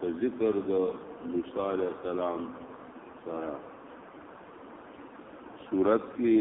په ذکر د موسی علی السلام سره صورت کې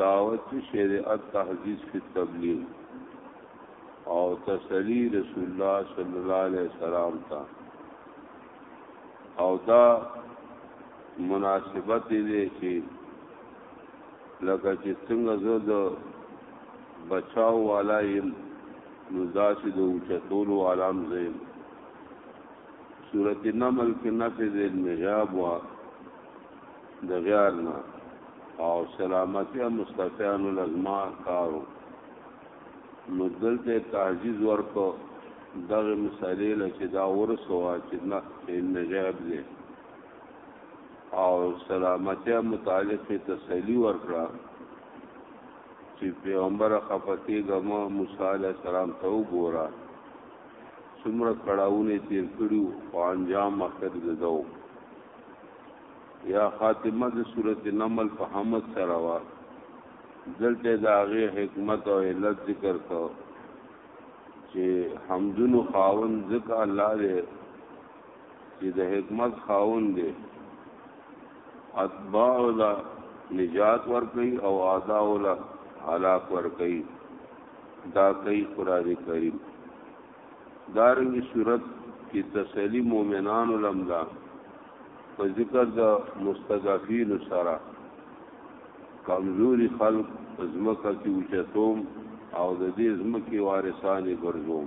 دعوت شریعت تحذیز فی تبلیغ او تسلی رسول الله صلی الله علیه وسلم تا او دا مناسبت دې چې لکه چې څنګه زه د بچاو والا يم نو داسې د اوچتولو علام زیم صورت نمل کې نفذ المهاب وا د غیار نه او سلامتی مستفیان الازما کارو نو دلته تعجیز ورکو دغه مسالې لکه دا ورسوا چې نه نجاب دې او سلامتی متعلق تسلی ورکړه چی پیغمبر خفه کیږه مه موسی علیه السلام ته وګوره څومره کړهونه تیر کړي او انجام اخر ددو یا خاتمه د سورته نمل په حمد سره وا دلته د هغه حکمت او علت ذکر کو چې حمدونو خاون ذکر الله دې چې د حکمت خاون دې اتباع له نجات ورکي او اعداء له هلاک ورکي دا کوي قران کریم دارنګي صورت کې تسلی مؤمنانو لمدا په ذکر د مستضعفین سره کمزوري خلق زمکه کې اوچتوم او د دې زمکه وارثان ګرځوم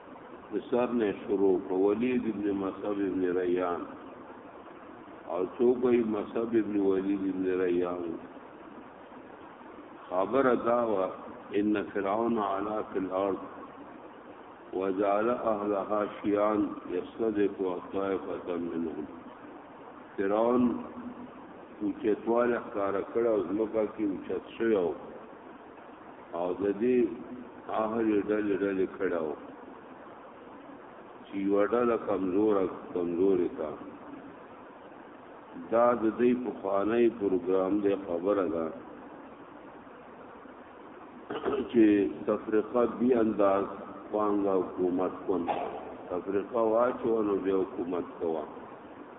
د سر نه شروع په ولید ابن مصعب ابن ریان او څوک وي مصعب ابن ولید ابن ریان خبر ادا وا ان فرعون علا فی الارض وجعل اهلها شیعا یصدق طائفه منهم فرعون اوچتواله کار کړه او زمکه کې اوچت شوی او د دې اهل ډلې ډلې کړهو چې یو ډله کمزوره کمزورې کا دا د دې په خوانې پروګرام دی خبره ده چې تفریقه بی انداز پانګه حکومت کون تفریقه واچو نو بیا حکومت کوه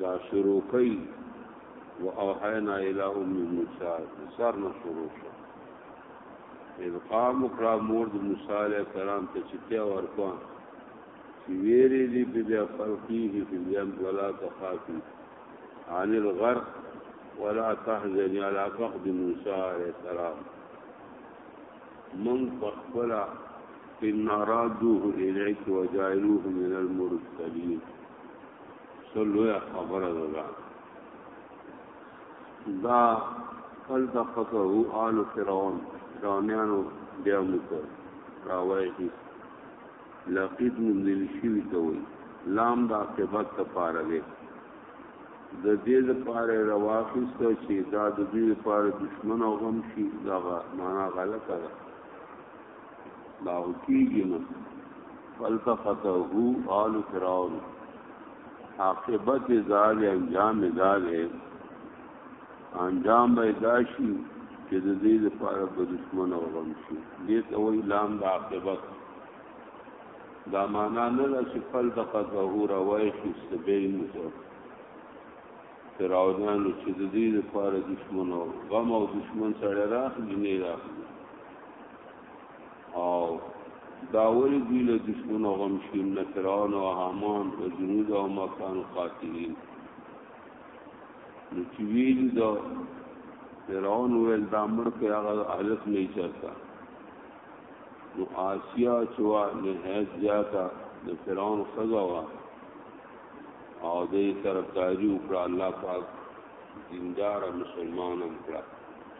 دا شروع کوي واوحینا الی ام موسی سر نه شروع شو اذ قام کرا مور د موسی علیہ السلام ته چتیا ورکو چې ویری دی په بیا فرقیه په بیا ولا تخافی عن الغرق ولا تحزن على فقد موسی علیہ السلام من فقلا ان رادوه الیک وجعلوه من المرسلین سلوه خبره ده دا فلتقطه آل فرعون فرعونانو بیا موږ راوای دي لقید مندل شوی ته وي لام د عاقبت لپاره دی د دې لپاره رواخیسته چې دا د دې لپاره دشمن او غم شي دا معنا غلطه ده دا کیږي نو فلتقطه آل فرعون عاقبت زال انجام زال انجام به داشي چې د دې لپاره به دشمن اورم شي دې ته وی لام د عاقبت دا معنا نه ده چې فلتقطه روای شي سبین متو فراودانو چې د دې لپاره دشمن او غم او دشمن سره راخ جنې راخ او دا ولی دوی له دشمنو غم شي نه فرعون او حامان او جنود او مکان قاتلین نو چې ویل دا فرعون ویل دا مړ په هغه حالت نه چرتا نو آسیا چوا نه هیڅ زیاته د فرعون خزا وا او دې طرفداري وکړه الله پاک دیندار مسلمانان کړه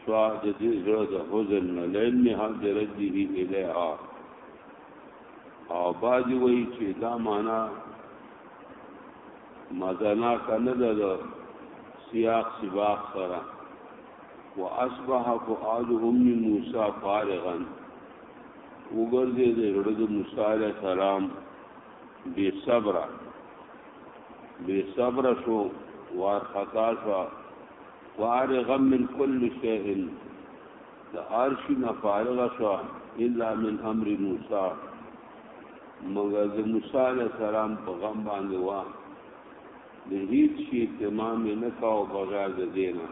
شوه د دې زړه د حزن نه لین نه هم درجه الیها او باج وی چې دا معنا مزنا کنه د سیاق سباق سره واصبح فؤاد ام موسی فارغا وګرځي د زړه د موسی علی السلام بے صبر بے صبر شو وار خطا شو فارغ من كل شيء د ارشي نه فارغ شو الا من امر موسی مگر د موسی علیہ السلام په غم باندې وا د هیڅ شي تمام نه کاو بغیر د دینه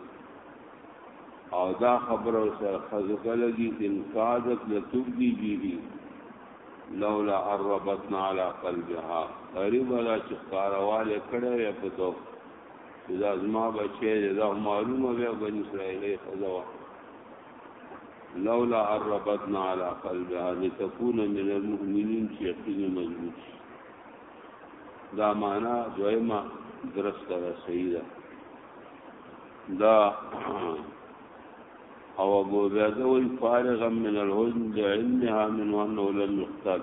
او دا خبره سره خزکه لګي چې انقاذت لتبدي به لولا عربتنا على قلبها غریب ولا چې کارواله کړه په دوه دا زما بچی دی دا معلومه بیا بنی اسرائیلی ښځه وه لولا عربتنا على قلبها لتكون من المؤمنين چې یقین مضبوط شي دا معنا دویمه درست ده صحیح ده دا او ابو عبیده وی فارغا من الحزن لعلمها من وانه لم يقتل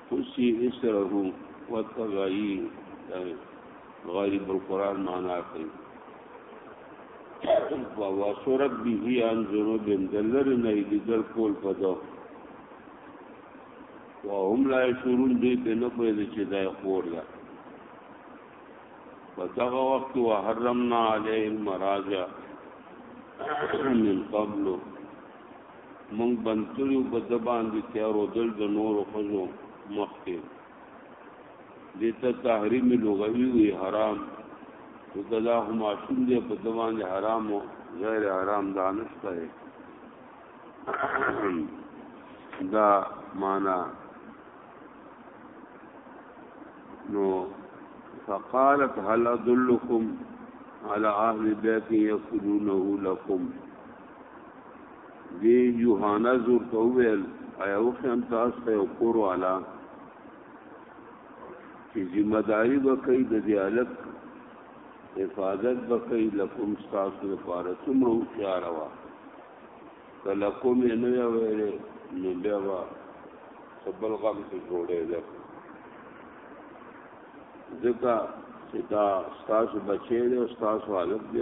خصي اسره وتغيي غریب القرآن معنا کوي وواسورت به ان ذنوب دلر نه دي در کول پدو وهم لا شرون دي په نه په دې چې دا خور ده په دغه وخت وحرمنا عليه المراجع من قبل مونږ بند کړیو په د باندې تیارو دل د نورو خزو مخکې دته تحریم لغوی وی حرام او کدا هم شوم دې په د باندې حرام او غیر حرام دانشته دا معنا نو فقالت هل ادلكم على اهل بيت يقولونه لكم دی یوهانا زور ته ویل ایا او خیم تاسو ته یو کور والا چې ذمہ داری وکړي د دې الک حفاظت وکړي لکم تاسو لپاره څومره هوښیار وا کله کوم یې نه ویل نو بیا وا سبل غم کې جوړې ده ځکه چې دا تاسو بچی دی او تاسو حالت دی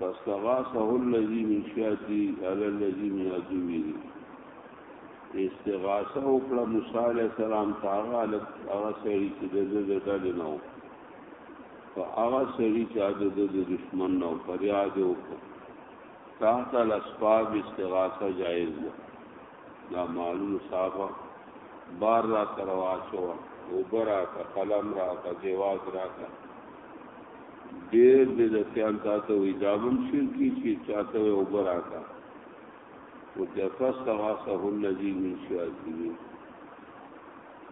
فاستغاثه الذي من شياتی على الذي من عدوه استغاثه وکړه موسی عليه السلام تاغه لک هغه سړي چې د دې د ډلې نو په هغه سړي چې د دې د دشمن نو فریاد وکړ تحت الاسباب استغاثه جائز ده دا معلوم صاحب بار را تر واچو او برا کا قلم را کا جواز را کا ډیر دې د سیان تاسو وی دامن شرکی چې چاته او برا کا او د فس تاسو هم نزی من شاکی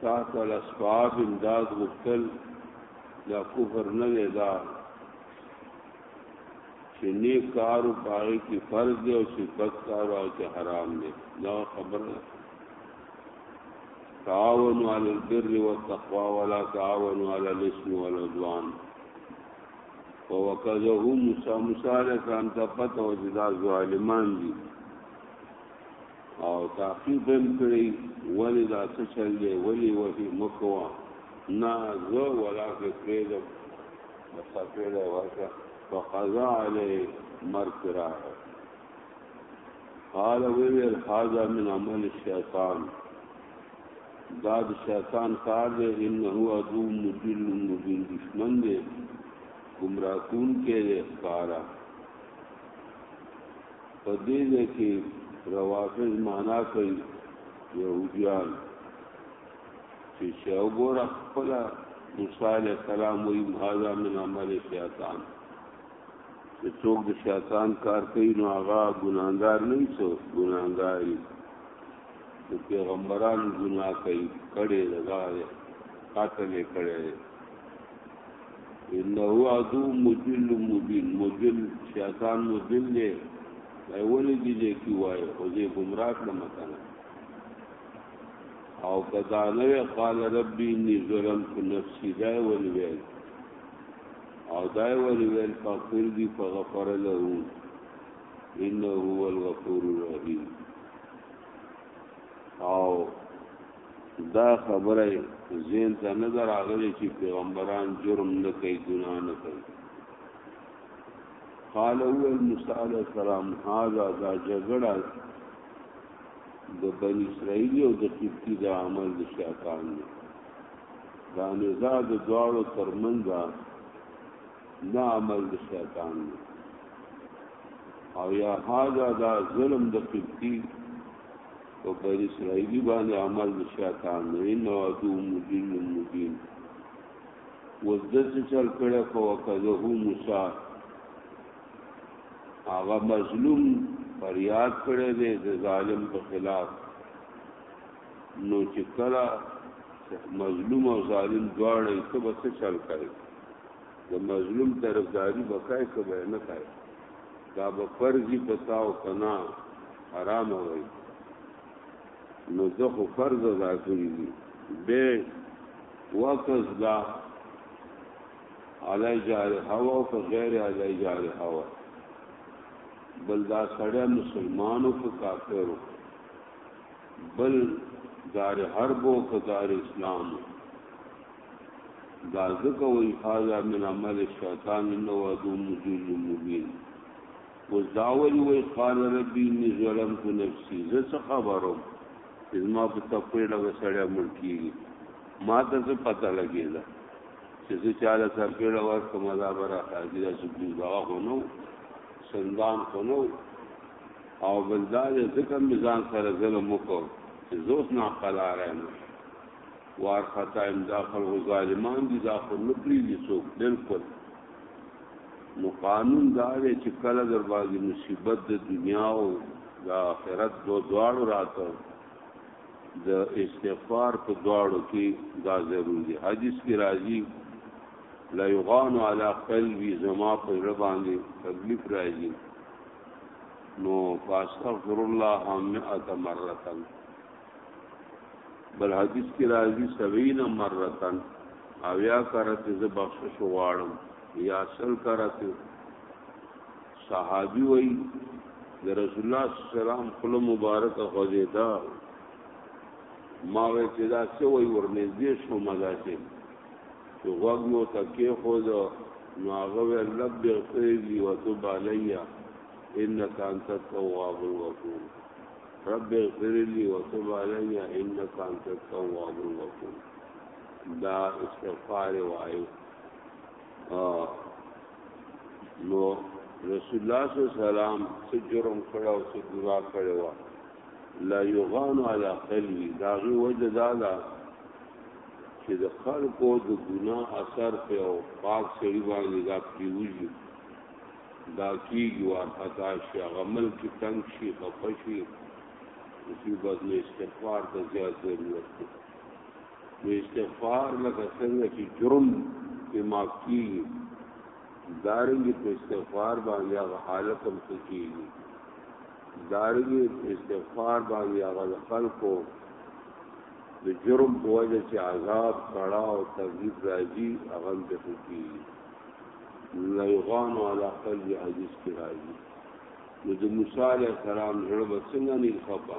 تاسو له اسباب امداد وکړ دا کفر نه دی دا چې نیک کارو پاره کې فرض دی او چې بد کارو هغه کې حرام دی دا خبره ده تعاونوا علی البر والتقوى ولا تعاونوا علی الاسم والعدوان ووکذه موسی موسی علیہ السلام ته پته و چې دا ظالمان دي او تعقیب هم کړی ولی دا څه چل دی ولی وحی مکوا نه زه ولا کې پرېږدم مسافر ورکه فقضا علی مرک را قال ویل هذا من عمل الشیطان دا د شیطان کار دی انه عدو مدل مبین دشمن دی گمراه کون کې دی ښکارا په دې کې روافض معنا کوي يهوديان چې چې وګوره خپل موسی علی السلام وی هاذا من عمل شیطان چې څوک د شیطان کار کوي نو هغه ګناهګار نه وي څو ګناهګار وي د پیغمبران ګناه کوي کړي لگا دي قاتل کړي انه عدو مجل مبین مجل شیطان مجل دی اول دي چې وایي او دې گمراه کړم کنه او کدا نو قال ربي اني ظلمت نفسي دا ول ویل او دا ول ویل فقر دي فغفر له انه هو الغفور الرحيم او دا خبره زین ته نظر راغلی چې پیغمبران جرم نه کوي ګناه نه کوي قال هو المسأله سلام هذا دا جګړه د بن اسرائیل او د قبطی د عمل د شیطان دی دا نزاع د دواړو ترمنځ نه عمل د شیطان دی او یا هاذا دا ظلم د قبطی او بن اسرائیلی باندې عمل د شیطان دی نو ادو مدین مدین وزدت چل کړه فوقذه موسی هغه مظلوم فریاد کړی دی د ظالم په خلاف نو چې کله مظلوم او ظالم دواړه یې څه به څه چل کوي د مظلوم طرفداري به کوي که به نه کوي دا به فرضي په تا او که نه حرامه وي نو زه خو فرض ادا کړي دي به وکز دا علی جار هوا او غیر علی جار هوا بل دا سړی مسلمانو که کافرو بل دار حرب او که دار اسلام دا ځکه وی هاذا من عمل الشیطان انه عدو مجل مبین اوس دا وی وی قال ربی انی ظلمت نفسی زه څه خبرم زما په تپېړه وسړی مړ کیږي ما ته څه پته لګېده چې زه چاله سرپېړه ورکم دا به را قاضي دا چې بلوز هغه خو نه سندان خو نه او بل دا دی ځکه مې ځان سره ظلم وکړ چې زه اوس ناقلاره یم وارخطا یم دا خلکو ظالمان دي دا خو نه پرېږدي څوک بلکل نو قانون دا دی چې کله در باندې مصیبت د دنیا او د آخرت دو دواړو راته د استغفار په دواړو کې دا ضرور دی حدیث کې راځي لا یغان علی قلبی زما په زړه باندې تکلیف راځي نو فاستغفر الله هم اتمرتن بل حدیث کې راځي 70 مرتن او یا کرته ز بخشش غواړم یا سل کرته صحابي وایي د رسول الله صلی الله علیه وسلم خپل مبارک خوځیدا ما وې چې دا څه وایي ورنږدې شو مزه چې غوږ مو تکې خو دا نو هغه وې رب بغفرلی وتب علیا انک انت التواب الغفور رب بغفرلی وتب علیا انک انت التواب الغفور دا استغفار وایي نو رسول الله صلی الله علیه وسلم څه جرم کړو څه ګوا کړو لا یغان علی قلبی دا غي وجه دا ده چې د خلکو د ګناه اثر په او پاک سړي باندې دا پیوږي دا کیږي ورته شي غمل کې تنگ شي خفشي چې بدل استغفار ته زیات ضرورت دی نو استغفار لکه څنګه چې جرم په معاف کیږي دارنګ په استغفار باندې هغه حالت هم کیږي دارنګ په استغفار باندې هغه خلکو د جرم په وجه چې عذاب کړه او تغیب راځي هغه د فقې لا یغان علی قلب عزیز کی راځي نو د موسی علیه السلام زړه به څنګه نه خپه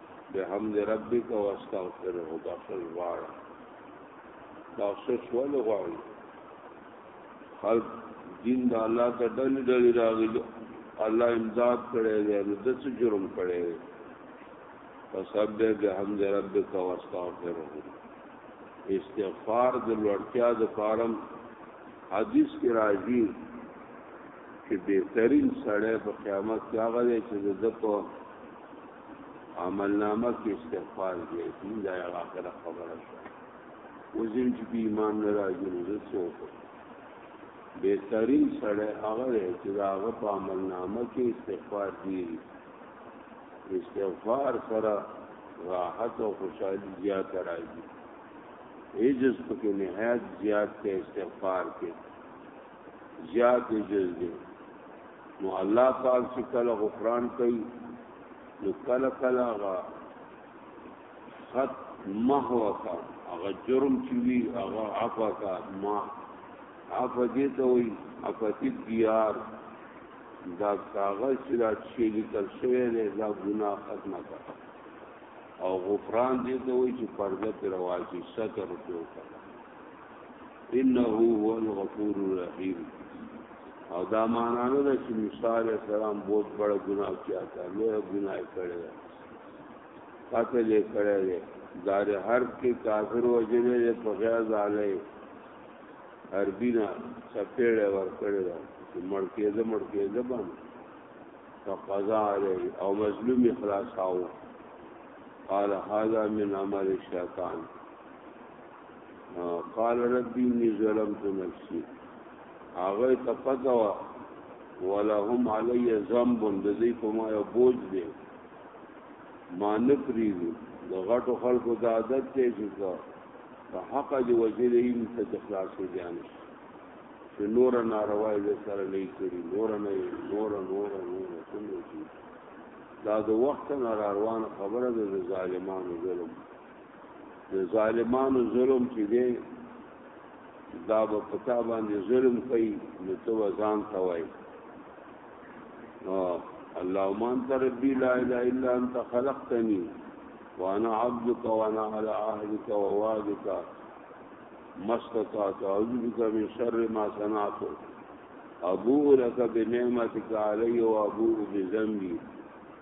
بحمد ربک واستغفره بخل غواړه بخشش ول غواړي خلق دین د الله ته ډل ډل راغی الله امداد کړي دی نو د څه جرم کړي دی فسبح بحمد ربک واستغفره استغفار د لوړتیا د فارم حدیث کې راځي چې بهترین سړی په قیامت کې هغه دی چې د په عمل نامه کې استغفار دی دین دا یو اخره خبره شو وزن چې په ایمان نه راځي نو زه څه وکړم بهترین سره هغه دی چې دا هغه په عمل نامه کې استغفار دی استغفار سره راحت او خوشحالي زیات راځي ایجز پکې نهایت زیات کې استغفار کې زیات جز دی نو الله پاک چې کله غفران کوي نو کله کله هغه خط محو کا هغه جرم چې وی هغه عفا کا ما عفا دې ته وي عفا دې دیار دا کاغذ چې دا چې لیکل شوی دی دا ګناه ختمه کا او غفران دې ته وي چې پرده پر واجب ستر ورته وکړه انه هو الغفور الرحیم او دا معنا نه ده چې موسی علیہ السلام بہت بڑا گناہ کیا تھا لوی گناہ کړی دی قتل یې کړی دی دار حرب کې کافر وجلې دی په غیر ځاله حربی نه سپېړې ور کړی دی چې مړ کېده مړ کېده باندې فقضا علیه او مظلوم خلاصاو قال هذا من عمل الشیطان قال ربي اني ظلمت نفسي هغه ته پته وا ولهم علی ذنب د دې په ما یو بوج دی ما نه پریږو د غټو خلکو د عادت ته چې دا په حق دی وجه دې ان ته اخلاص کې ځان چې نور ناروا دې سره نه کړی نور نه نور نور نور کوم دا د وخت نه روان خبره د ظالمانو ظلم د ظالمانو ظلم چې دی دا به پتا باندې ظلم کوي نو ته ځان ته وای اللهم انت ربي لا اله الا انت خلقتني وانا عبدك وانا على عهدك ووعدك ما استطعت اعوذ بك من شر ما صنعت ابو لك بنعمتك علي وابو بذنبي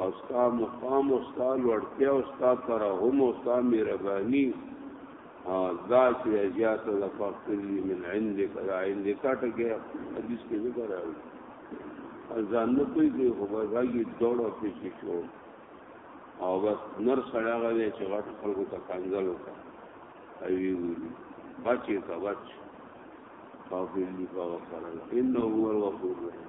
او ستا مقام او ستا لوړتیا او ستا ترحم او ستا مهرباني دا چې زیات د فقلی من عندك دا عندك ټکه حدیث کې ذکر راغلی ځان نه کوي چې خو به راګي دوړ او پیچې شو او بس نر سړی غوې چې غټ خلکو ته کنځل وکړي ایوی ویلی بچی تا بچ کافر دی پاوه کرل انه هو الغفور الرحیم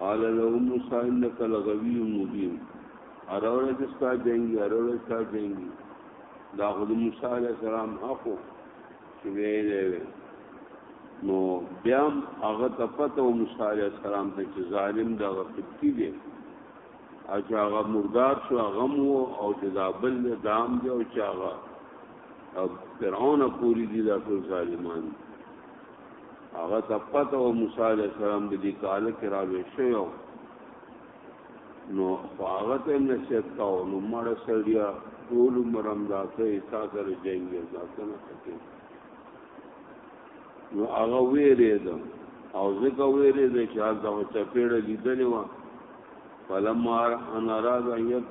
قال له موسی انك لغوي مبين اروړه چې ستا جنگي اروړه ستا جنگي دا خود موسی عليه السلام حقو چې ویلې نو بیا هغه ته پته موسی عليه السلام ته چې ظالم دا وقتی دی اجا هغه مردار شو هغه مو او چې دا بل دام دی او چې هغه فرعون پوری دي دا ټول ظالمان دي هغه ته پته او موسی علی السلام د دې کال کې راوي شو نو هغه ته نصیحت کاو نو مړ سړیا ټول مرم دا ته تا سره جنگ یې دا څنګه کوي نو هغه ویری ده او ځکه ویری ده چې هغه چپېړه لیدلې و فلما ان اراد ان يبتي